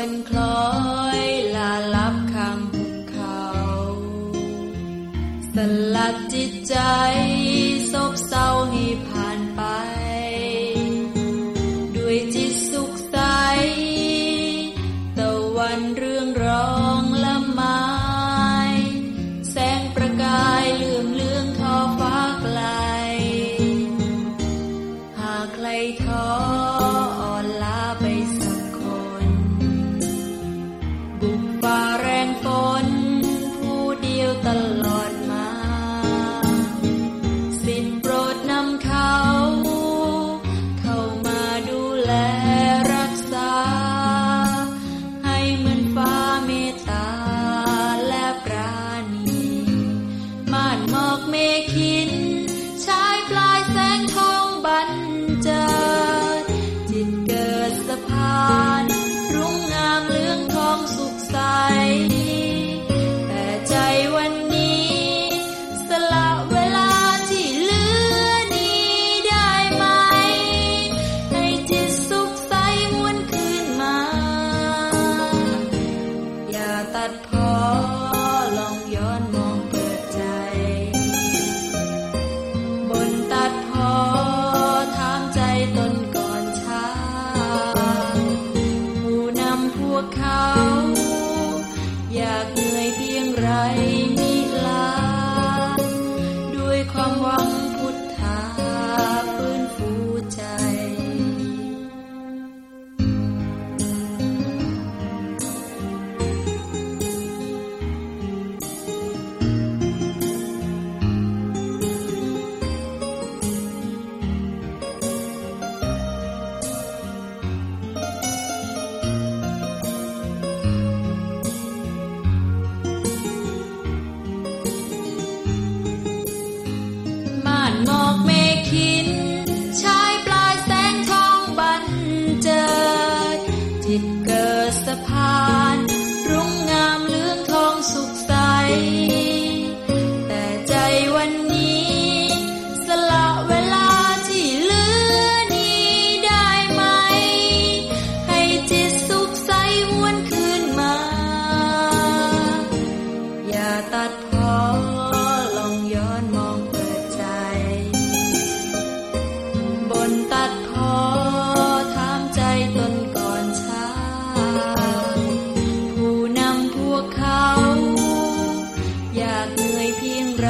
วนคล้อยลาลับคำภูเขา สลัดจิตใจซบเศร้าให้ผ่านไป ด้วยจิตสุขใสตะวันเรื่องร้องละไม้ แสงประกายเลื่อมเลื่องทอฟ้าไกล หากใครท้อ mọc mẹ อยากเหนื่อยเพียงไร